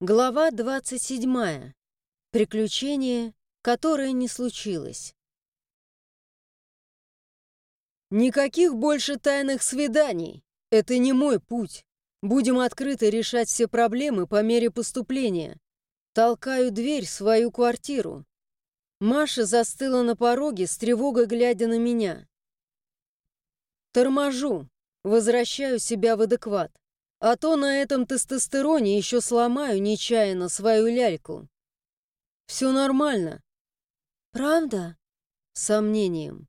Глава 27. Приключение, которое не случилось. Никаких больше тайных свиданий. Это не мой путь. Будем открыто решать все проблемы по мере поступления. Толкаю дверь в свою квартиру. Маша застыла на пороге, с тревогой глядя на меня. Торможу, возвращаю себя в адекват. А то на этом тестостероне еще сломаю нечаянно свою ляльку. Все нормально. Правда? С сомнением.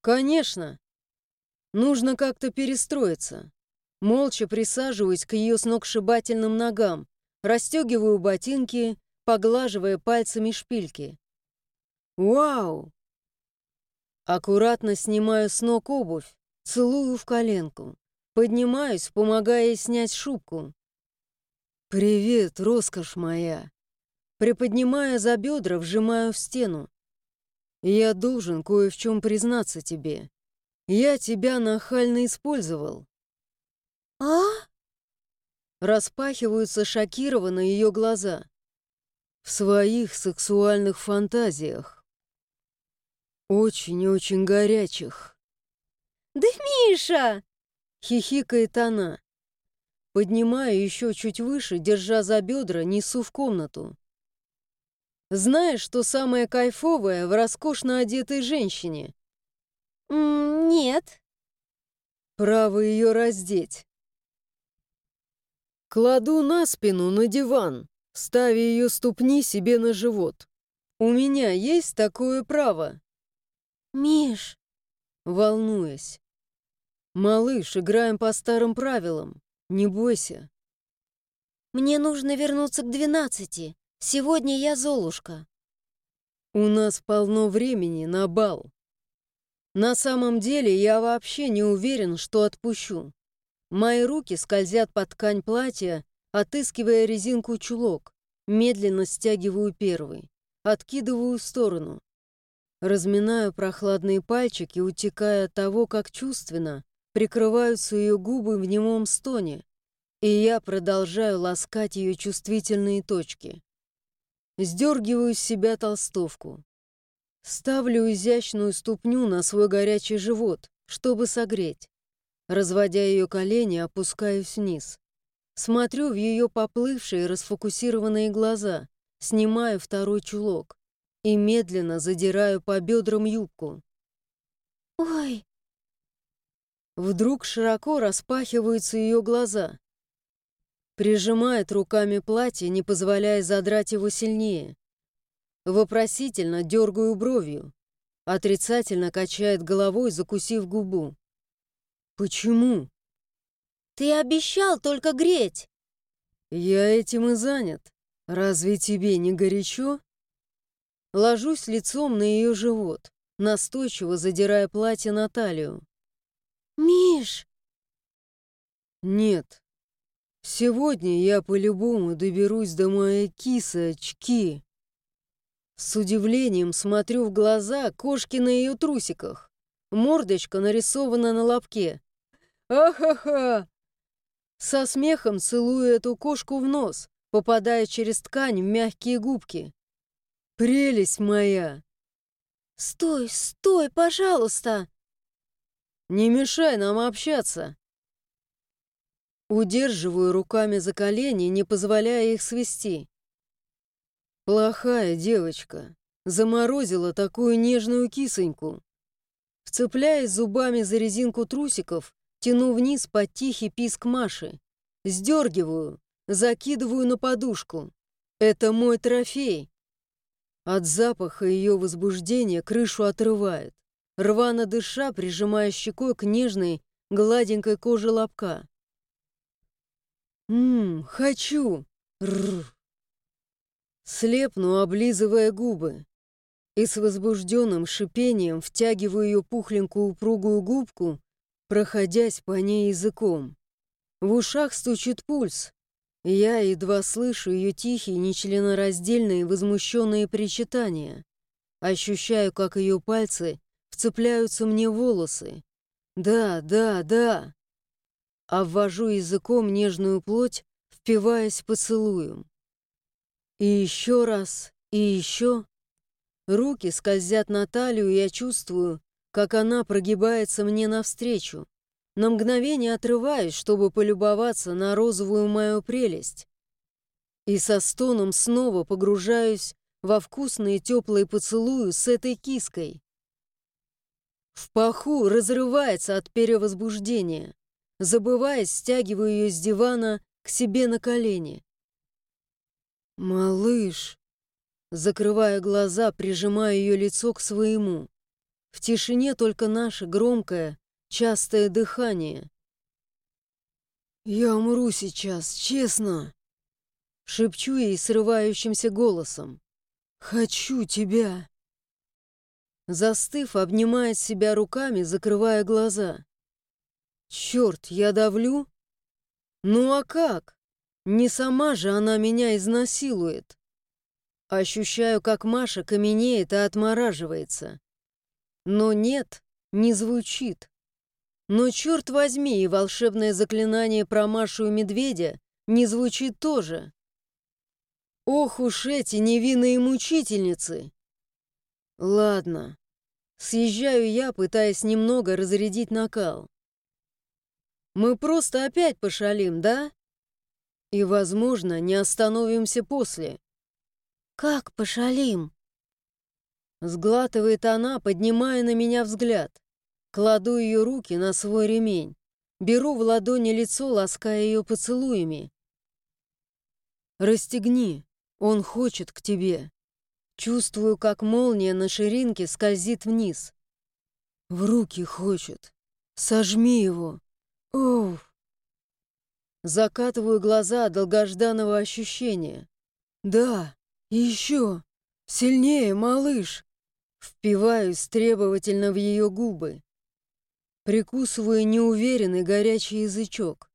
Конечно. Нужно как-то перестроиться. Молча присаживаюсь к ее сногсшибательным ногам, расстегиваю ботинки, поглаживая пальцами шпильки. Вау! Аккуратно снимаю с ног обувь, целую в коленку. Поднимаюсь, помогая снять шубку. «Привет, роскошь моя!» Приподнимая за бедра, вжимаю в стену. «Я должен кое в чем признаться тебе. Я тебя нахально использовал». «А?» Распахиваются шокированно ее глаза. В своих сексуальных фантазиях. Очень-очень горячих. «Да Миша!» Хихикает она. Поднимаю еще чуть выше, держа за бедра, несу в комнату. Знаешь, что самое кайфовое в роскошно одетой женщине? Нет. Право ее раздеть. Кладу на спину на диван, ставя ее ступни себе на живот. У меня есть такое право. Миш, волнуясь. «Малыш, играем по старым правилам. Не бойся». «Мне нужно вернуться к двенадцати. Сегодня я Золушка». «У нас полно времени на бал». На самом деле я вообще не уверен, что отпущу. Мои руки скользят под ткань платья, отыскивая резинку чулок. Медленно стягиваю первый, откидываю в сторону. Разминаю прохладные пальчики, утекая от того, как чувственно, прикрываются ее губы в немом стоне, и я продолжаю ласкать ее чувствительные точки. Сдергиваю с себя толстовку. Ставлю изящную ступню на свой горячий живот, чтобы согреть. Разводя ее колени, опускаюсь вниз. Смотрю в ее поплывшие, расфокусированные глаза, снимаю второй чулок и медленно задираю по бедрам юбку. «Ой!» Вдруг широко распахиваются ее глаза. Прижимает руками платье, не позволяя задрать его сильнее. Вопросительно дергаю бровью. Отрицательно качает головой, закусив губу. «Почему?» «Ты обещал только греть!» «Я этим и занят. Разве тебе не горячо?» Ложусь лицом на ее живот, настойчиво задирая платье на талию. «Миш!» «Нет. Сегодня я по-любому доберусь до моей кисы-очки». С удивлением смотрю в глаза кошки на ее трусиках. Мордочка нарисована на лобке. «Ахаха!» Со смехом целую эту кошку в нос, попадая через ткань в мягкие губки. «Прелесть моя!» «Стой, стой, пожалуйста!» Не мешай нам общаться!» Удерживаю руками за колени, не позволяя их свести. Плохая девочка. Заморозила такую нежную кисоньку. Вцепляясь зубами за резинку трусиков, тяну вниз под тихий писк Маши. Сдергиваю, закидываю на подушку. Это мой трофей. От запаха ее возбуждения крышу отрывает рвано дыша, прижимая щекой к нежной, гладенькой коже лобка. «Ммм, хочу!» Рррр. Слепну, облизывая губы, и с возбужденным шипением втягиваю ее пухленькую упругую губку, проходясь по ней языком. В ушах стучит пульс. Я едва слышу ее тихие, нечленораздельные, возмущенные причитания. Ощущаю, как ее пальцы вцепляются мне волосы. Да, да, да. Обвожу языком нежную плоть, впиваясь поцелуем. И еще раз, и еще. Руки скользят на талию, и я чувствую, как она прогибается мне навстречу. На мгновение отрываюсь, чтобы полюбоваться на розовую мою прелесть. И со стоном снова погружаюсь во вкусные теплые поцелуи с этой киской. В паху разрывается от перевозбуждения. Забываясь, стягиваю ее с дивана к себе на колени. «Малыш!» Закрывая глаза, прижимаю ее лицо к своему. В тишине только наше громкое, частое дыхание. «Я умру сейчас, честно!» Шепчу ей срывающимся голосом. «Хочу тебя!» Застыв, обнимает себя руками, закрывая глаза. «Черт, я давлю? Ну а как? Не сама же она меня изнасилует!» Ощущаю, как Маша каменеет и отмораживается. Но нет, не звучит. Но черт возьми, и волшебное заклинание про Машу и медведя не звучит тоже. Ох уж эти невинные мучительницы! Ладно, съезжаю я, пытаясь немного разрядить накал. Мы просто опять пошалим, да? И, возможно, не остановимся после. «Как пошалим?» Сглатывает она, поднимая на меня взгляд. Кладу ее руки на свой ремень. Беру в ладони лицо, лаская ее поцелуями. «Расстегни, он хочет к тебе». Чувствую, как молния на ширинке скользит вниз. В руки хочет. Сожми его. Оу. Закатываю глаза от долгожданного ощущения. Да, еще. Сильнее, малыш. Впиваюсь требовательно в ее губы. Прикусываю неуверенный горячий язычок.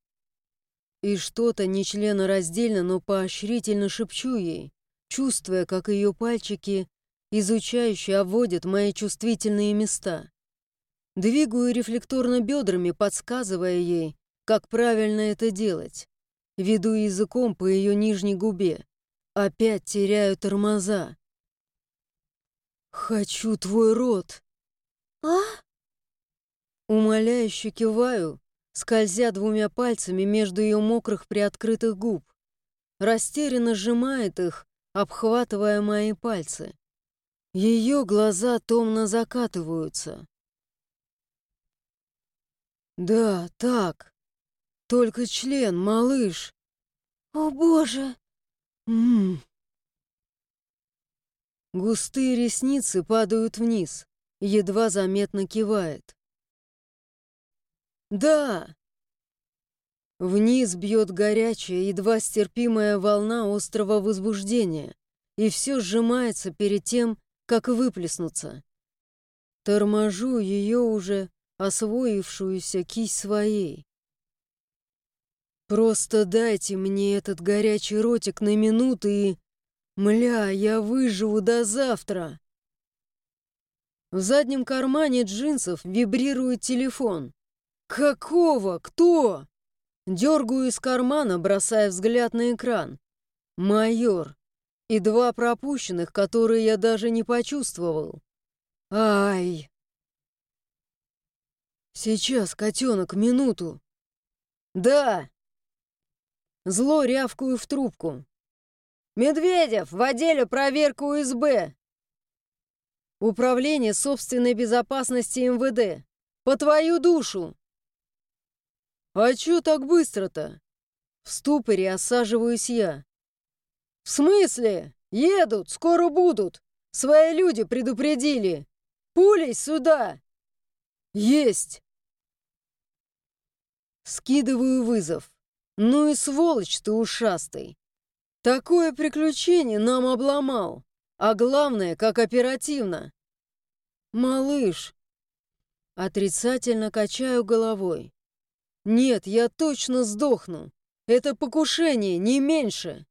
И что-то нечленораздельно, но поощрительно шепчу ей, чувствуя, как ее пальчики, изучающие, обводят мои чувствительные места. Двигаю рефлекторно бедрами, подсказывая ей, как правильно это делать. Веду языком по ее нижней губе. Опять теряю тормоза. «Хочу твой рот!» «А?» Умоляюще киваю, скользя двумя пальцами между ее мокрых приоткрытых губ. Растерянно сжимает их, обхватывая мои пальцы. Ее глаза томно закатываются. «Да, так. Только член, малыш». «О, Боже!» М -м. Густые ресницы падают вниз, едва заметно кивает. «Да!» Вниз бьет горячая, едва стерпимая волна острого возбуждения, и все сжимается перед тем, как выплеснуться. Торможу ее уже освоившуюся кисть своей. Просто дайте мне этот горячий ротик на минуту и... Мля, я выживу до завтра. В заднем кармане джинсов вибрирует телефон. «Какого? Кто?» Дергаю из кармана, бросая взгляд на экран. «Майор» и два пропущенных, которые я даже не почувствовал. Ай! Сейчас, котенок, минуту. Да! Зло рявкую в трубку. Медведев, в отделе проверка УСБ. Управление собственной безопасности МВД. По твою душу. «А чё так быстро-то?» В ступоре осаживаюсь я. «В смысле? Едут, скоро будут. Свои люди предупредили. Пулей сюда!» «Есть!» Скидываю вызов. «Ну и сволочь ты ушастый! Такое приключение нам обломал, а главное, как оперативно!» «Малыш!» Отрицательно качаю головой. Нет, я точно сдохну. Это покушение, не меньше.